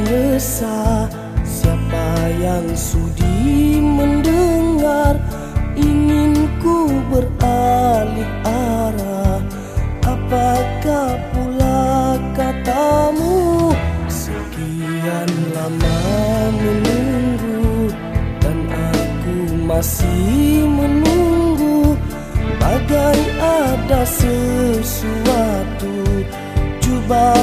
resah. Siapa yang sudi mendengar? Ingin ku beralih arah. Apakah pula katamu? Sekian lama menunggu Dan aku masih menunggu. Bagai ada sesuatu Cuba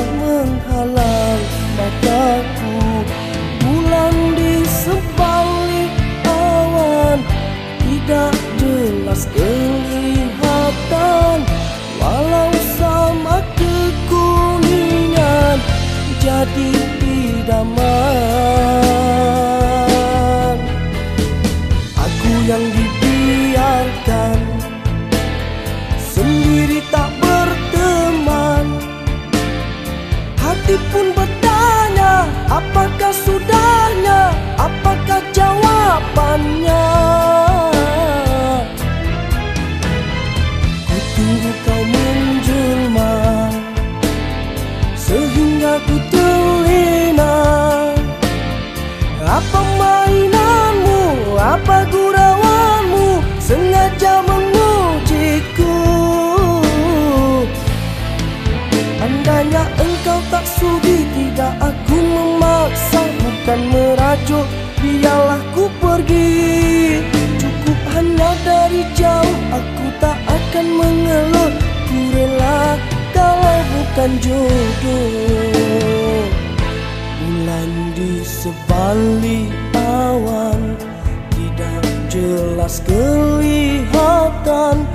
Jadi idaman. Aku yang dibiarkan Sendiri tak berteman. Hati pun bertanya Apakah sudahnya? Apakah jawabannya? Ku tunggu kau menjelma Sehingga ku terlena. Apa mainanmu? Apa gurauanmu? Sengaja mengujiku Andainya engkau tak sudi Tidak aku memaksa. Bukan merajuk Biarlah ku pergi. Cukup hanya dari jauh Aku tak akan mengeluh bukan jodoh. Bulan di sebalik awan Tidak jelas kelihatan.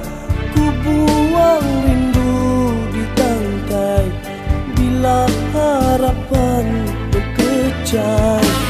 Ku buang rindu di tangkai Bila harapan berkecai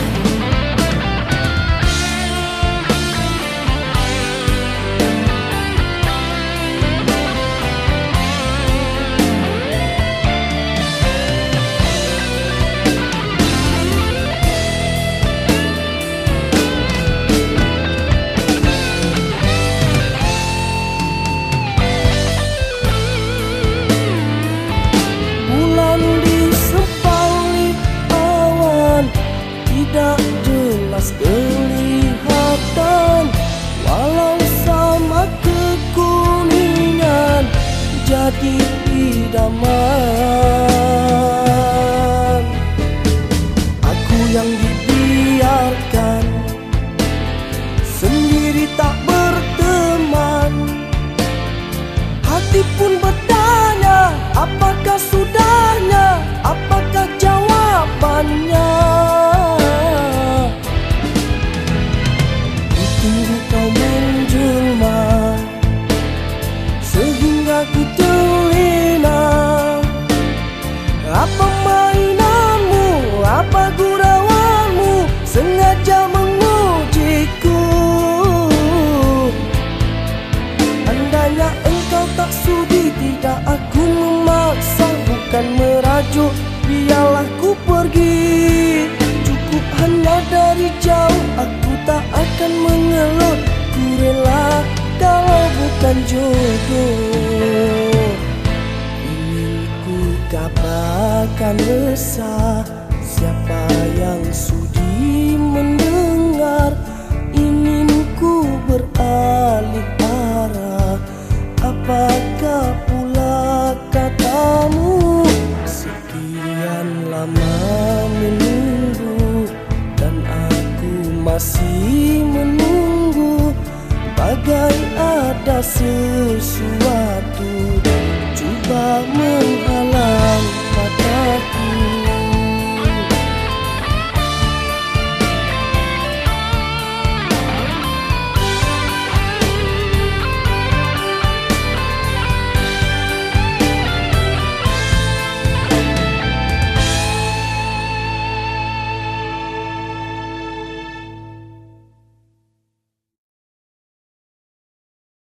Hati pun bertanya Apakah sudahnya? Apakah jawabannya? Tunggu kau menjelma Sehingga ku terlena Apa mainanmu? Apa gurauanmu? Sengaja mengujiku. Andainya Bukan merajuk Biarlah ku pergi. Cukup hanya dari jauh Aku tak akan mengeluh. Ku rela Kalau bukan jodoh. Ingin ku kabarkan resah Siapa yang sudi above